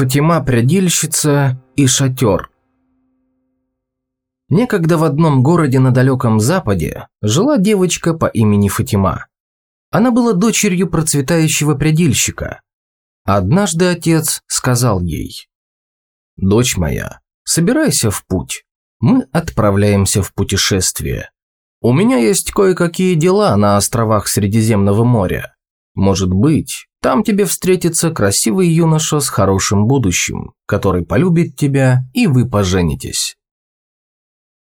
Фатима-прядильщица и шатер Некогда в одном городе на далеком западе жила девочка по имени Фатима. Она была дочерью процветающего прядильщика. Однажды отец сказал ей, «Дочь моя, собирайся в путь. Мы отправляемся в путешествие. У меня есть кое-какие дела на островах Средиземного моря. Может быть, там тебе встретится красивый юноша с хорошим будущим, который полюбит тебя, и вы поженитесь.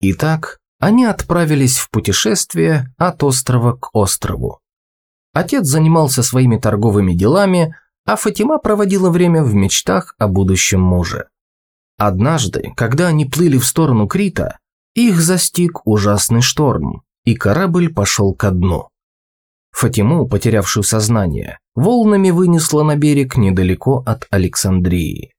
Итак, они отправились в путешествие от острова к острову. Отец занимался своими торговыми делами, а Фатима проводила время в мечтах о будущем муже. Однажды, когда они плыли в сторону Крита, их застиг ужасный шторм, и корабль пошел ко дну. Фатиму, потерявшую сознание, волнами вынесло на берег недалеко от Александрии.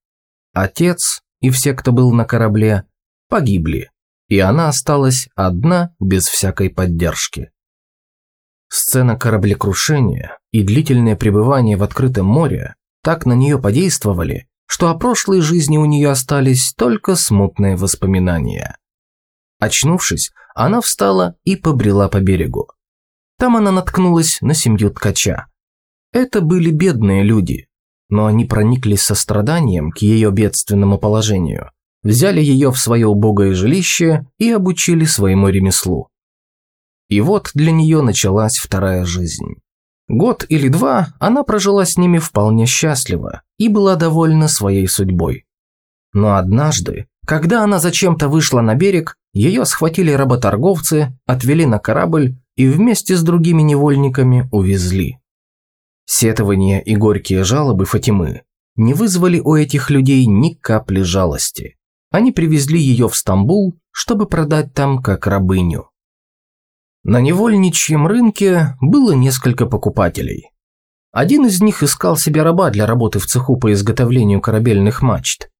Отец и все, кто был на корабле, погибли, и она осталась одна без всякой поддержки. Сцена кораблекрушения и длительное пребывание в открытом море так на нее подействовали, что о прошлой жизни у нее остались только смутные воспоминания. Очнувшись, она встала и побрела по берегу. Там она наткнулась на семью ткача. Это были бедные люди, но они прониклись состраданием к ее бедственному положению, взяли ее в свое убогое жилище и обучили своему ремеслу. И вот для нее началась вторая жизнь. Год или два она прожила с ними вполне счастливо и была довольна своей судьбой. Но однажды, когда она зачем-то вышла на берег, ее схватили работорговцы, отвели на корабль и вместе с другими невольниками увезли. Сетования и горькие жалобы Фатимы не вызвали у этих людей ни капли жалости. Они привезли ее в Стамбул, чтобы продать там как рабыню. На невольничьем рынке было несколько покупателей. Один из них искал себе раба для работы в цеху по изготовлению корабельных мачт.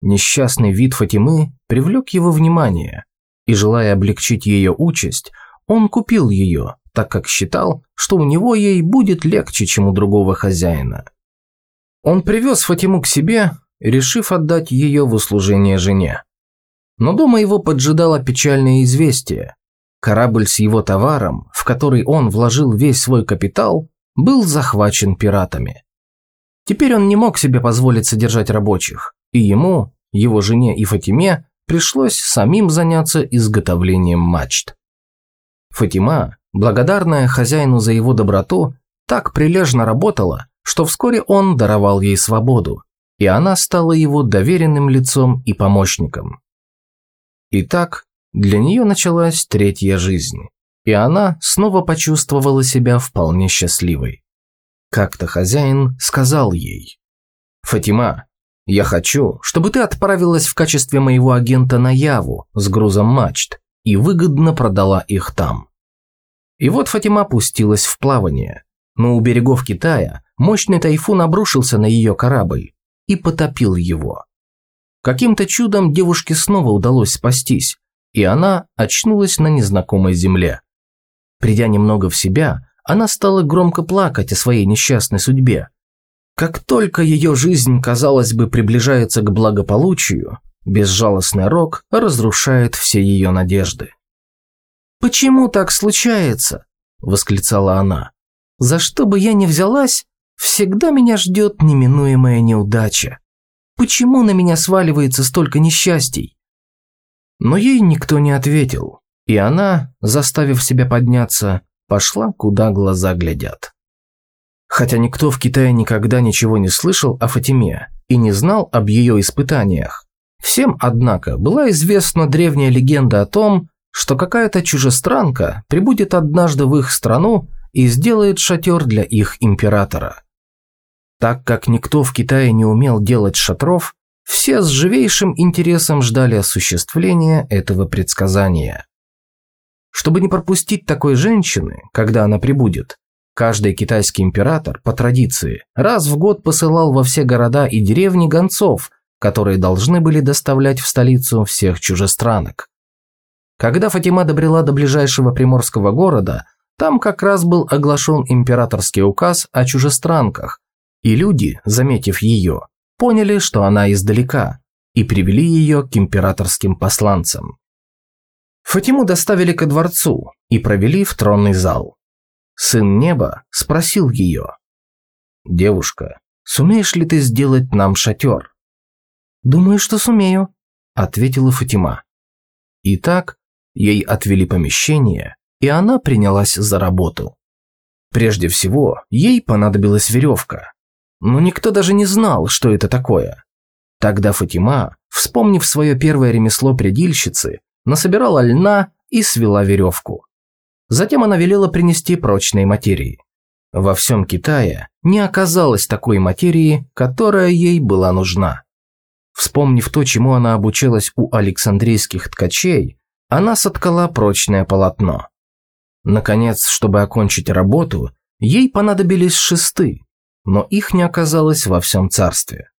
Несчастный вид Фатимы привлек его внимание, и, желая облегчить ее участь, он купил ее, так как считал, что у него ей будет легче, чем у другого хозяина. Он привез Фатиму к себе, решив отдать ее в услужение жене. Но дома его поджидало печальное известие. Корабль с его товаром, в который он вложил весь свой капитал, был захвачен пиратами. Теперь он не мог себе позволить содержать рабочих, и ему, его жене и Фатиме пришлось самим заняться изготовлением мачт. Фатима, благодарная хозяину за его доброту, так прилежно работала, что вскоре он даровал ей свободу, и она стала его доверенным лицом и помощником. Итак, для нее началась третья жизнь, и она снова почувствовала себя вполне счастливой. Как-то хозяин сказал ей, «Фатима, я хочу, чтобы ты отправилась в качестве моего агента на Яву с грузом мачт и выгодно продала их там. И вот Фатима пустилась в плавание, но у берегов Китая мощный тайфун обрушился на ее корабль и потопил его. Каким-то чудом девушке снова удалось спастись, и она очнулась на незнакомой земле. Придя немного в себя, она стала громко плакать о своей несчастной судьбе. Как только ее жизнь, казалось бы, приближается к благополучию, безжалостный рок разрушает все ее надежды. «Почему так случается?» – восклицала она. «За что бы я ни взялась, всегда меня ждет неминуемая неудача. Почему на меня сваливается столько несчастий?» Но ей никто не ответил, и она, заставив себя подняться, пошла, куда глаза глядят. Хотя никто в Китае никогда ничего не слышал о Фатиме и не знал об ее испытаниях, всем, однако, была известна древняя легенда о том, что какая-то чужестранка прибудет однажды в их страну и сделает шатер для их императора. Так как никто в Китае не умел делать шатров, все с живейшим интересом ждали осуществления этого предсказания. Чтобы не пропустить такой женщины, когда она прибудет, каждый китайский император, по традиции, раз в год посылал во все города и деревни гонцов, которые должны были доставлять в столицу всех чужестранок. Когда Фатима добрела до ближайшего приморского города, там как раз был оглашен императорский указ о чужестранках, и люди, заметив ее, поняли, что она издалека, и привели ее к императорским посланцам. Фатиму доставили ко дворцу и провели в тронный зал. Сын неба спросил ее. «Девушка, сумеешь ли ты сделать нам шатер?» «Думаю, что сумею», – ответила Фатима. Итак, ей отвели помещение, и она принялась за работу. Прежде всего, ей понадобилась веревка. Но никто даже не знал, что это такое. Тогда Фатима, вспомнив свое первое ремесло предильщицы, насобирала льна и свела веревку. Затем она велела принести прочные материи. Во всем Китае не оказалось такой материи, которая ей была нужна. Вспомнив то, чему она обучилась у александрийских ткачей, она соткала прочное полотно. Наконец, чтобы окончить работу, ей понадобились шесты, но их не оказалось во всем царстве.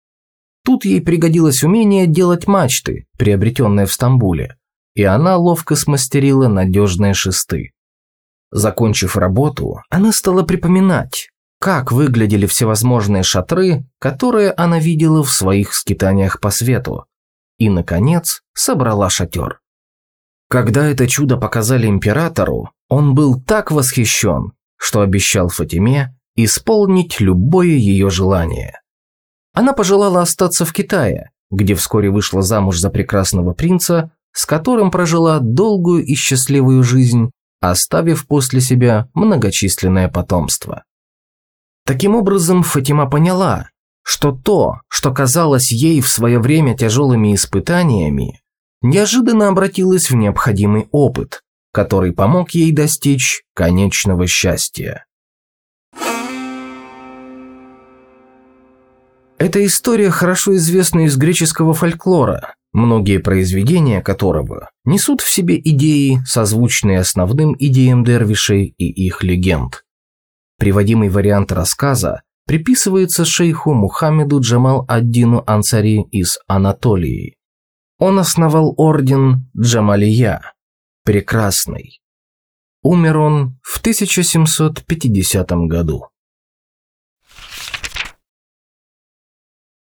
Тут ей пригодилось умение делать мачты, приобретенное в Стамбуле, и она ловко смастерила надежные шесты. Закончив работу, она стала припоминать, как выглядели всевозможные шатры, которые она видела в своих скитаниях по свету, и, наконец, собрала шатер. Когда это чудо показали императору, он был так восхищен, что обещал Фатиме исполнить любое ее желание. Она пожелала остаться в Китае, где вскоре вышла замуж за прекрасного принца, с которым прожила долгую и счастливую жизнь, оставив после себя многочисленное потомство. Таким образом, Фатима поняла, что то, что казалось ей в свое время тяжелыми испытаниями, неожиданно обратилось в необходимый опыт, который помог ей достичь конечного счастья. Эта история хорошо известна из греческого фольклора, многие произведения которого несут в себе идеи, созвучные основным идеям дервишей и их легенд. Приводимый вариант рассказа приписывается шейху Мухаммеду Джамал Аддину Ансари из Анатолии. Он основал орден Джамалия, Прекрасный. Умер он в 1750 году.